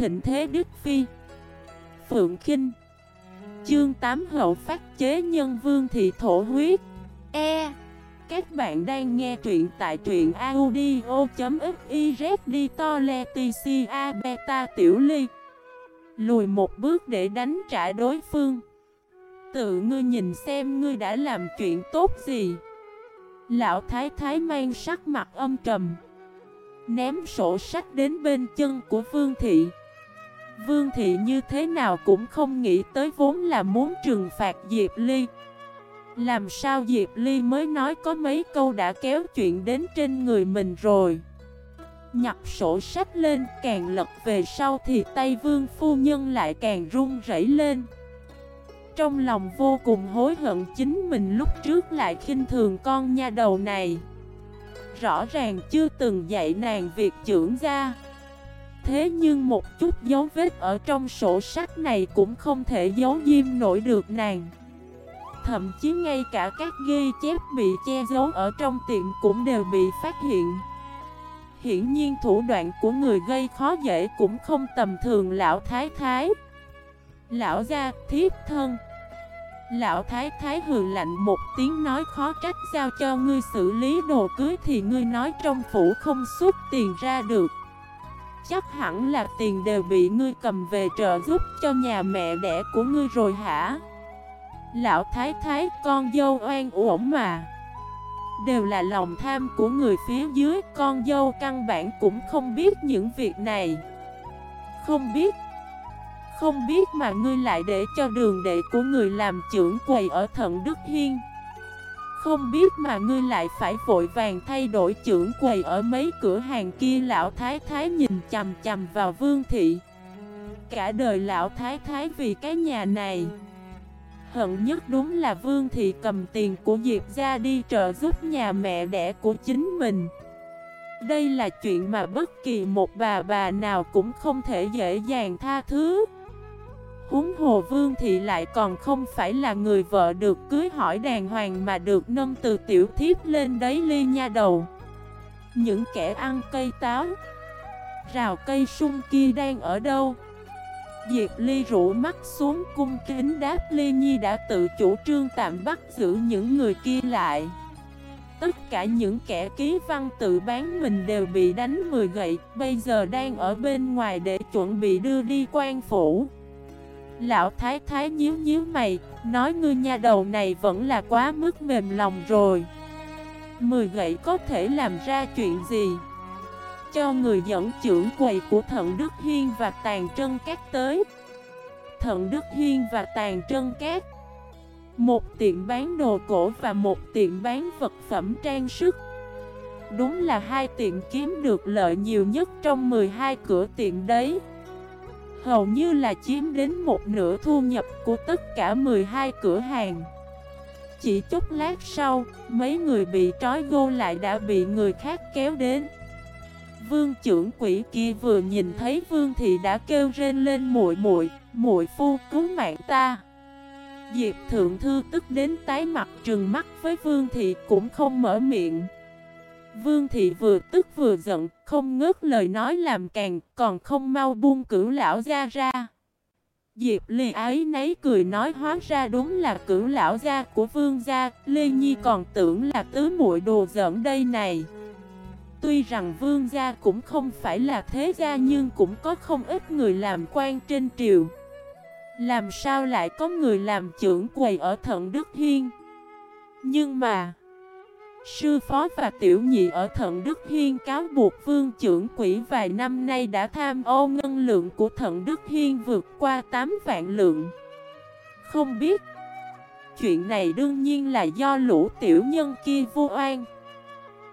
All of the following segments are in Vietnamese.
thịnh thế Đức Phi. Phượng Kinh. Chương 8 hậu phát chế nhân vương thị thổ huyết. E. Các bạn đang nghe truyện tại truyện audio.xyz đi to le tca beta tiểu ly. Lùi một bước để đánh trả đối phương. Tự ngươi nhìn xem ngươi đã làm chuyện tốt gì. Lão thái thái mang sắc mặt âm trầm. Ném sổ sách đến bên chân của Vương Thị. Vương Thị như thế nào cũng không nghĩ tới vốn là muốn trừng phạt Diệp Ly. Làm sao Diệp Ly mới nói có mấy câu đã kéo chuyện đến trên người mình rồi? Nhặt sổ sách lên, càng lật về sau thì tay Vương Phu Nhân lại càng run rẩy lên. Trong lòng vô cùng hối hận chính mình lúc trước lại khinh thường con nha đầu này. Rõ ràng chưa từng dạy nàng việc trưởng ra Thế nhưng một chút dấu vết ở trong sổ sách này cũng không thể giấu diêm nổi được nàng. Thậm chí ngay cả các ghi chép bị che giấu ở trong tiệm cũng đều bị phát hiện. Hiển nhiên thủ đoạn của người gây khó dễ cũng không tầm thường lão thái thái. Lão gia, thiếp thân. Lão thái thái hừ lạnh một tiếng nói khó trách giao cho ngươi xử lý đồ cưới thì ngươi nói trong phủ không xuất tiền ra được. Chắc hẳn là tiền đều bị ngươi cầm về trợ giúp cho nhà mẹ đẻ của ngươi rồi hả? Lão thái thái, con dâu oan uổng mà. Đều là lòng tham của người phía dưới, Con dâu căn bản cũng không biết những việc này. Không biết Không biết mà ngươi lại để cho đường đệ của người làm trưởng quầy ở Thận Đức Hiên. Không biết mà ngươi lại phải vội vàng thay đổi trưởng quầy ở mấy cửa hàng kia, Lão Thái Thái nhìn chầm chầm vào Vương Thị. Cả đời Lão Thái Thái vì cái nhà này. Hận nhất đúng là Vương Thị cầm tiền của Diệp ra đi trợ giúp nhà mẹ đẻ của chính mình. Đây là chuyện mà bất kỳ một bà bà nào cũng không thể dễ dàng tha thứ. Húng hồ Vương Thị lại còn không phải là người vợ được cưới hỏi đàng hoàng mà được nâng từ tiểu thiếp lên đấy ly nha đầu. Những kẻ ăn cây táo, Rào cây sung kia đang ở đâu? Diệp Ly rủ mắt xuống cung kính đáp Ly Nhi đã tự chủ trương tạm bắt giữ những người kia lại. Tất cả những kẻ ký văn tự bán mình đều bị đánh 10 gậy, Bây giờ đang ở bên ngoài để chuẩn bị đưa đi quan phủ. Lão Thái Thái nhíu nhíu mày, Nói ngươi nha đầu này vẫn là quá mức mềm lòng rồi. Mười gậy có thể làm ra chuyện gì? Cho người dẫn trưởng quầy của Thận Đức Hiên và Tàn Trân Cát tới. Thận Đức Hiên và Tàn Trân Cát Một tiệm bán đồ cổ và một tiệm bán vật phẩm trang sức. Đúng là hai tiệm kiếm được lợi nhiều nhất trong 12 cửa tiệm đấy. Hầu như là chiếm đến một nửa thu nhập của tất cả 12 cửa hàng Chỉ chút lát sau, mấy người bị trói gô lại đã bị người khác kéo đến Vương trưởng quỷ kia vừa nhìn thấy Vương thì đã kêu rên lên muội muội, muội phu cứu mạng ta. Diệp thượng thư tức đến tái mặt trừng mắt với Vương thị cũng không mở miệng. Vương thị vừa tức vừa giận, không ngớt lời nói làm càng, còn không mau buông cửu lão ra ra. Diệp Lê ấy nấy cười nói hóa ra đúng là cửu lão gia của vương gia, Lê Nhi còn tưởng là tứ muội đồ giỡn đây này. Tuy rằng vương gia cũng không phải là thế gia nhưng cũng có không ít người làm quan trên triều Làm sao lại có người làm trưởng quầy ở Thận Đức Hiên Nhưng mà Sư phó và tiểu nhị ở Thận Đức Hiên cáo buộc vương trưởng quỷ vài năm nay đã tham ô ngân lượng của Thận Đức Hiên vượt qua 8 vạn lượng. Không biết. Chuyện này đương nhiên là do lũ tiểu nhân kia vô oan.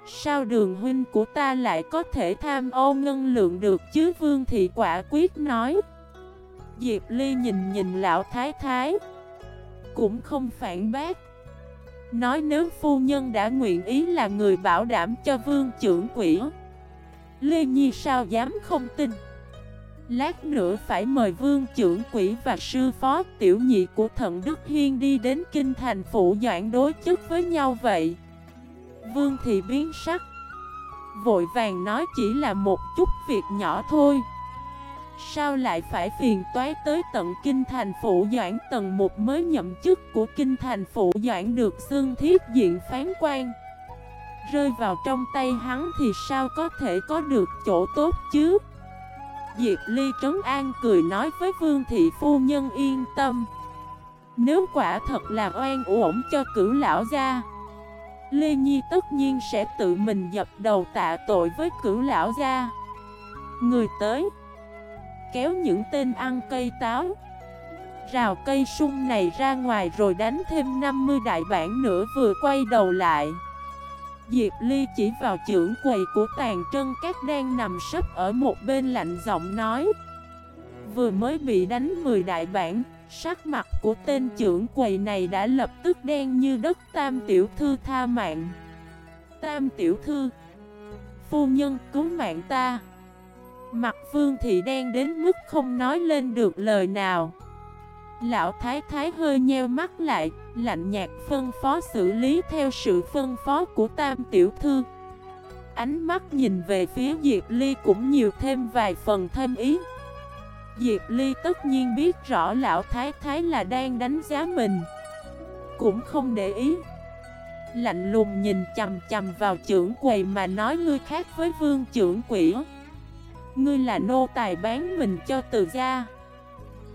Sao đường huynh của ta lại có thể tham ô ngân lượng được chứ? Vương Thị quả quyết nói. Diệp Ly nhìn nhìn lão thái thái. Cũng không phản bác. Nói nếu phu nhân đã nguyện ý là người bảo đảm cho vương trưởng quỷ. Lê Nhi sao dám không tin? Lát nữa phải mời vương trưởng quỷ và sư phó tiểu nhị của thận Đức Hiên đi đến kinh thành phủ doãn đối chức với nhau vậy. Vương thị biến sắc, Vội vàng nói chỉ là một chút việc nhỏ thôi sao lại phải phiền toái tới tận kinh thành phủ doãn? Tầng một mới nhậm chức của kinh thành phủ doãn được xương thiết diện phán quan. Rơi vào trong tay hắn thì sao có thể có được chỗ tốt chứ? Diệp Ly Trấn An cười nói với Vương Thị Phu Nhân yên tâm. Nếu quả thật là oan uổng cho cửu lão gia, Lê Nhi tất nhiên sẽ tự mình dập đầu tạ tội với cửu lão gia. Người tới Kéo những tên ăn cây táo. Rào cây sung này ra ngoài rồi đánh thêm 50 đại bản nữa vừa quay đầu lại. Diệp Ly chỉ vào trưởng quầy của tàn trân các đang nằm sấp ở một bên lạnh giọng nói. Vừa mới bị đánh 10 đại bản, Sắc mặt của tên trưởng quầy này đã lập tức đen như đất. Tam Tiểu Thư tha mạng. Tam Tiểu Thư, Phu nhân cứu mạng ta. Mặt Vương Thị đen đến mức không nói lên được lời nào. Lão Thái Thái hơi nheo mắt lại, Lạnh nhạt phân phó xử lý theo sự phân phó của Tam Tiểu Thư. Ánh mắt nhìn về phía Diệp Ly cũng nhiều thêm vài phần thêm ý. Diệp Ly tất nhiên biết rõ lão thái thái là đang đánh giá mình, Cũng không để ý. Lạnh lùng nhìn chầm chầm vào trưởng quầy mà nói ngươi khác với vương trưởng quỷ Ngươi là nô tài bán mình cho từ gia.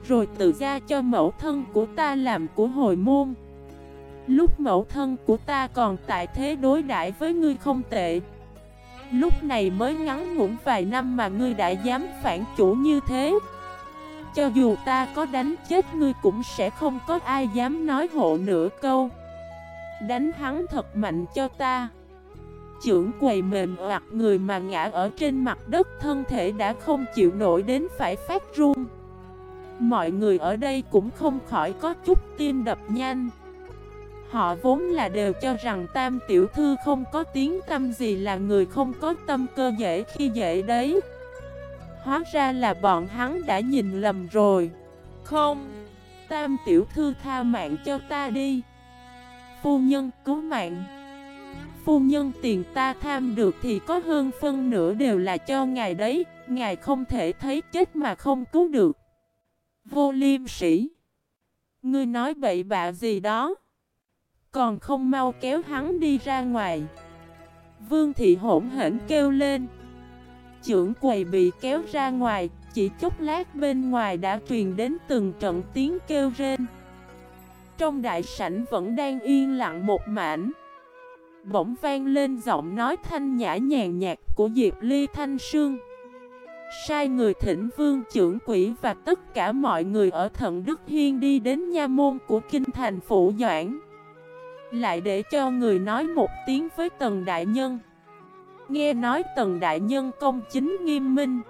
Rồi từ gia cho mẫu thân của ta làm của hồi môn. Lúc mẫu thân của ta còn tại thế đối đãi với ngươi không tệ. Lúc này mới ngắn ngủn vài năm mà ngươi đã dám phản chủ như thế. Cho dù ta có đánh chết ngươi cũng sẽ không có ai dám nói hộ nửa câu. Đánh hắn thật mạnh cho ta trưởng quầy mềm hoặc người mà ngã ở trên mặt đất, thân thể đã không chịu nổi đến phải phát run. Mọi người ở đây cũng không khỏi có chút tim đập nhanh. Họ vốn là đều cho rằng tam tiểu thư không có tiếng tâm gì là người không có tâm cơ dễ khi dễ đấy. Hóa ra là bọn hắn đã nhìn lầm rồi. Không, Tam tiểu thư tha mạng cho ta đi. Phu nhân, cứu mạng. Phu nhân tiền ta tham được thì có hơn phân nửa đều là cho ngài đấy Ngài không thể thấy chết mà không cứu được Vô liêm sĩ Ngươi nói bậy bạ gì đó Còn không mau kéo hắn đi ra ngoài Vương thị hỗn hển kêu lên Chưởng quầy bị kéo ra ngoài, chỉ chút lát bên ngoài đã truyền đến từng trận tiếng kêu rên. Trong đại sảnh vẫn đang yên lặng một mảnh. Bỗng vang lên giọng nói thanh nhã nhàn nhạt của Diệp Ly Thanh Sương. Sai người thỉnh vương trưởng quỷ và tất cả mọi người ở Thận Đức Hiên đi đến nha môn của kinh thành phủ Doãn. Lại để cho người nói một tiếng với Tần Đại Nhân. Nghe nói Tần Đại Nhân công chính nghiêm minh,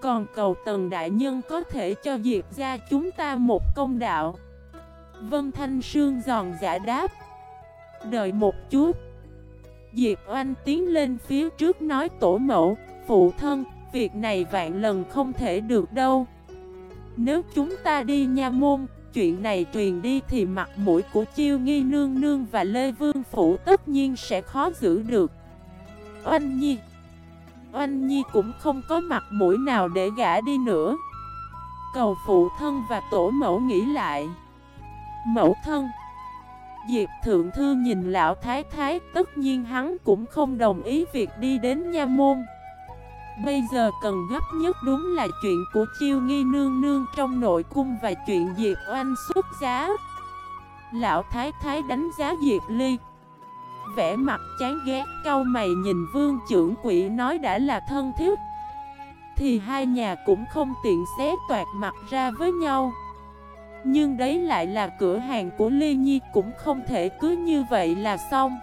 Còn cầu Tần Đại Nhân có thể cho Diệp ra chúng ta một công đạo Vân Thanh Sương giòn giả đáp Đợi một chút. Diệp Oanh tiến lên phía trước nói tổ mẫu, Phụ thân, Việc này vạn lần không thể được đâu. Nếu chúng ta đi nha môn, Chuyện này truyền đi thì mặt mũi của Chiêu Nghi Nương Nương và Lê Vương Phủ tất nhiên sẽ khó giữ được. Oanh Nhi. Oanh Nhi cũng không có mặt mũi nào để gã đi nữa. Cầu phụ thân và tổ mẫu nghĩ lại. Mẫu thân. Diệp Thượng Thư nhìn lão thái thái, Tất nhiên hắn cũng không đồng ý việc đi đến nha môn. Bây giờ cần gấp nhất đúng là chuyện của chiêu nghi nương nương trong nội cung và chuyện Diệp Oanh xuất giá. Lão Thái Thái đánh giá Diệp Ly. Vẻ mặt chán ghét, cau mày nhìn vương trưởng quỷ nói đã là thân thiết. Thì hai nhà cũng không tiện xé toạt mặt ra với nhau. Nhưng đấy lại là cửa hàng của Ly Nhi, cũng không thể cứ như vậy là xong.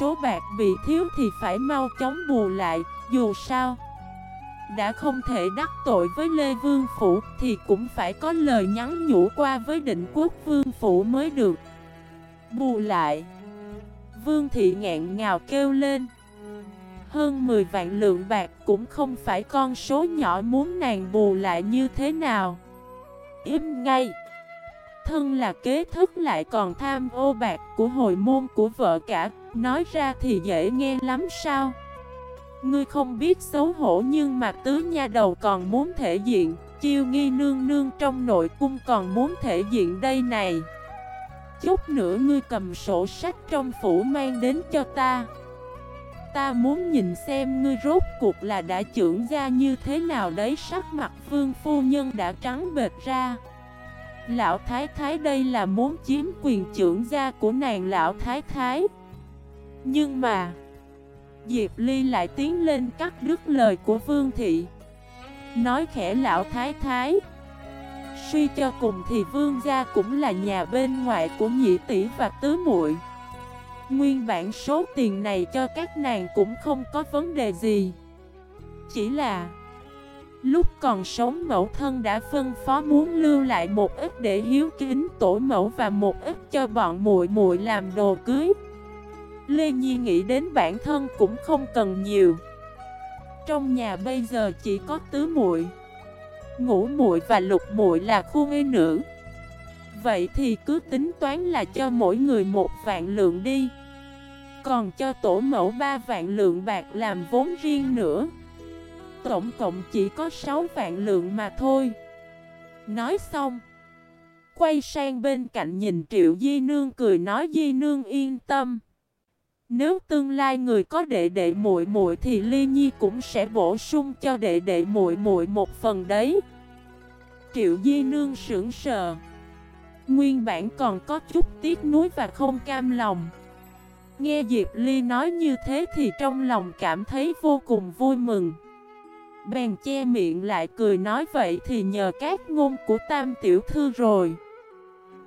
Số bạc bị thiếu thì phải mau chóng bù lại, Dù sao Đã không thể đắc tội với Lê Vương Phủ Thì cũng phải có lời nhắn nhủ qua với định quốc Vương Phủ mới được. Bù lại, Vương thị ngẹn ngào kêu lên. Hơn 10 vạn lượng bạc cũng không phải con số nhỏ muốn nàng bù lại như thế nào. Im ngay. Thân là kế thức lại còn tham ô bạc của hồi môn của vợ cả. Nói ra thì dễ nghe lắm sao? Ngươi không biết xấu hổ nhưng mà tứ nha đầu còn muốn thể diện. Chiêu nghi nương nương trong nội cung còn muốn thể diện đây này. Chút nữa ngươi cầm sổ sách trong phủ mang đến cho ta. Ta muốn nhìn xem ngươi rốt cuộc là đã trưởng ra như thế nào đấy, Sắc mặt vương phu nhân đã trắng bệt ra. Lão Thái Thái đây là muốn chiếm quyền trưởng gia của nàng Lão Thái Thái. Nhưng mà, Diệp Ly lại tiến lên cắt đứt lời của Vương Thị. Nói khẽ Lão Thái Thái, Suy cho cùng thì Vương gia cũng là nhà bên ngoại của nhị tỷ và tứ muội. Nguyên bản số tiền này cho các nàng cũng không có vấn đề gì Chỉ là Lúc còn sống mẫu thân đã phân phó muốn lưu lại một ít để hiếu kính tổ mẫu và một ít cho bọn muội muội làm đồ cưới. Lê Nhi nghĩ đến bản thân cũng không cần nhiều. Trong nhà bây giờ chỉ có tứ muội, ngũ muội và lục muội là khu ngây nữ. Vậy thì cứ tính toán là cho mỗi người một vạn lượng đi. Còn cho tổ mẫu ba vạn lượng bạc làm vốn riêng nữa. Tổng cộng chỉ có 6 vạn lượng mà thôi. Nói xong, Quay sang bên cạnh nhìn Triệu Di Nương cười nói, Di Nương yên tâm. Nếu tương lai người có đệ đệ muội muội thì Ly Nhi cũng sẽ bổ sung cho đệ đệ muội muội một phần đấy. Triệu Di Nương sững sờ. Nguyên bản còn có chút tiếc nuối và không cam lòng. Nghe Diệp Ly nói như thế thì trong lòng cảm thấy vô cùng vui mừng. Bèn che miệng lại cười nói vậy thì nhờ các ngôn của tam tiểu thư rồi.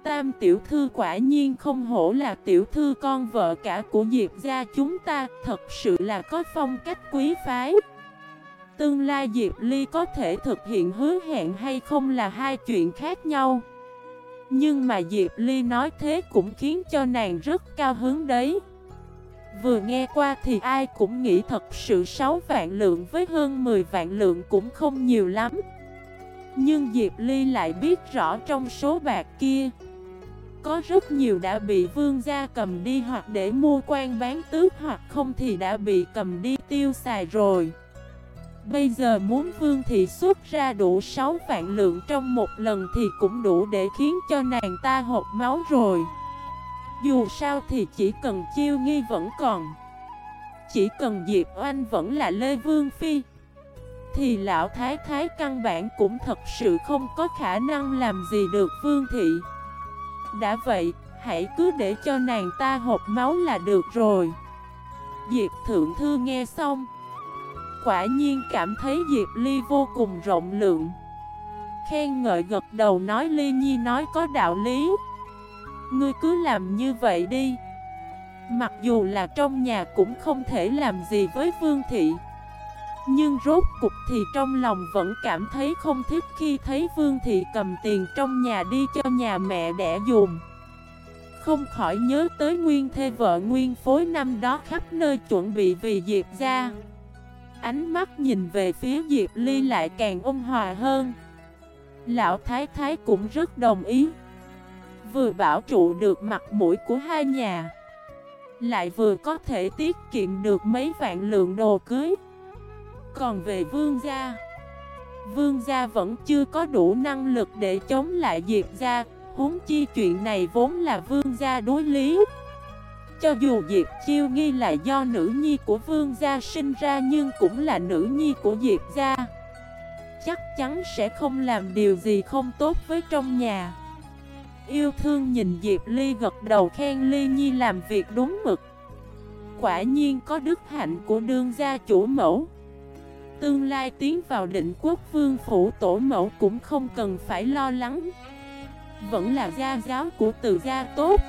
Tam tiểu thư quả nhiên không hổ là tiểu thư con vợ cả của Diệp gia chúng ta, Thật sự là có phong cách quý phái. Tương lai Diệp Ly có thể thực hiện hứa hẹn hay không là hai chuyện khác nhau. Nhưng mà Diệp Ly nói thế cũng khiến cho nàng rất cao hứng đấy. Vừa nghe qua thì ai cũng nghĩ thật sự 6 vạn lượng với hơn 10 vạn lượng cũng không nhiều lắm. Nhưng Diệp Ly lại biết rõ trong số bạc kia, Có rất nhiều đã bị vương gia cầm đi hoặc để mua quan bán tước hoặc không thì đã bị cầm đi tiêu xài rồi. Bây giờ muốn vương thị xuất ra đủ 6 vạn lượng trong một lần thì cũng đủ để khiến cho nàng ta hộp máu rồi dù sao thì chỉ cần chiêu nghi vẫn còn. Chỉ cần Diệp Oanh vẫn là Lê Vương Phi Thì lão thái thái căn bản cũng thật sự không có khả năng làm gì được Vương Thị. Đã vậy, hãy cứ để cho nàng ta hộp máu là được rồi. Diệp Thượng Thư nghe xong Quả nhiên cảm thấy Diệp Ly vô cùng rộng lượng. Khen ngợi gật đầu nói Ly Nhi nói có đạo lý. Ngươi cứ làm như vậy đi. Mặc dù là trong nhà cũng không thể làm gì với Vương Thị. Nhưng rốt cục thì trong lòng vẫn cảm thấy không thích khi thấy Vương Thị cầm tiền trong nhà đi cho nhà mẹ đẻ dùng Không khỏi nhớ tới nguyên thê vợ nguyên phối năm đó khắp nơi chuẩn bị vì Diệp ra Ánh mắt nhìn về phía Diệp Ly lại càng ôn hòa hơn. Lão Thái Thái cũng rất đồng ý. Vừa bảo trụ được mặt mũi của hai nhà, Lại vừa có thể tiết kiệm được mấy vạn lượng đồ cưới. Còn về vương gia Vương gia vẫn chưa có đủ năng lực để chống lại Diệp gia, Huống chi chuyện này vốn là vương gia đối lý. Cho dù Diệp Chiêu Nghi là do nữ nhi của vương gia sinh ra Nhưng cũng là nữ nhi của Diệp gia. Chắc chắn sẽ không làm điều gì không tốt với trong nhà. Yêu thương nhìn Diệp Ly gật đầu khen Ly Nhi làm việc đúng mực. Quả nhiên có đức hạnh của đương gia chủ mẫu. Tương lai tiến vào định quốc vương phủ tổ mẫu cũng không cần phải lo lắng. Vẫn là gia giáo của từ gia tốt.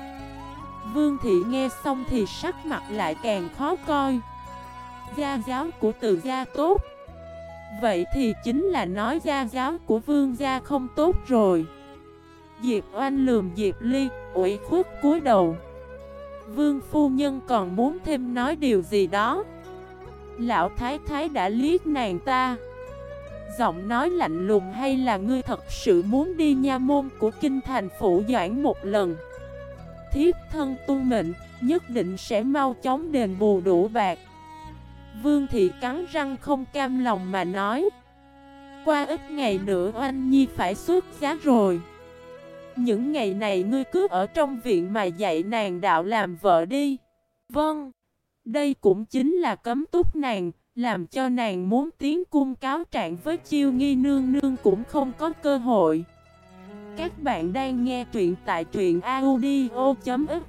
Vương thị nghe xong thì sắc mặt lại càng khó coi. Gia giáo của từ gia tốt. Vậy thì chính là nói gia giáo của vương gia không tốt rồi. Diệp Oanh lườm Diệp Ly, ủy khuất cúi đầu. Vương phu nhân còn muốn thêm nói điều gì đó. Lão Thái Thái đã liếc nàng ta. Giọng nói lạnh lùng hay là ngươi thật sự muốn đi nha môn của kinh thành phủ doãn một lần. Thiếp thân tu mệnh, nhất định sẽ mau chóng đền bù đủ bạc. Vương Thị cắn răng không cam lòng mà nói Qua ít ngày nữa Oanh Nhi phải xuất giá rồi những ngày này ngươi cứ ở trong viện mà dạy nàng đạo làm vợ đi. Vâng. Đây cũng chính là cấm túc nàng, Làm cho nàng muốn tiến cung cáo trạng với chiêu nghi nương. Nương cũng không có cơ hội. Các bạn đang nghe truyện tại truyện audio.fif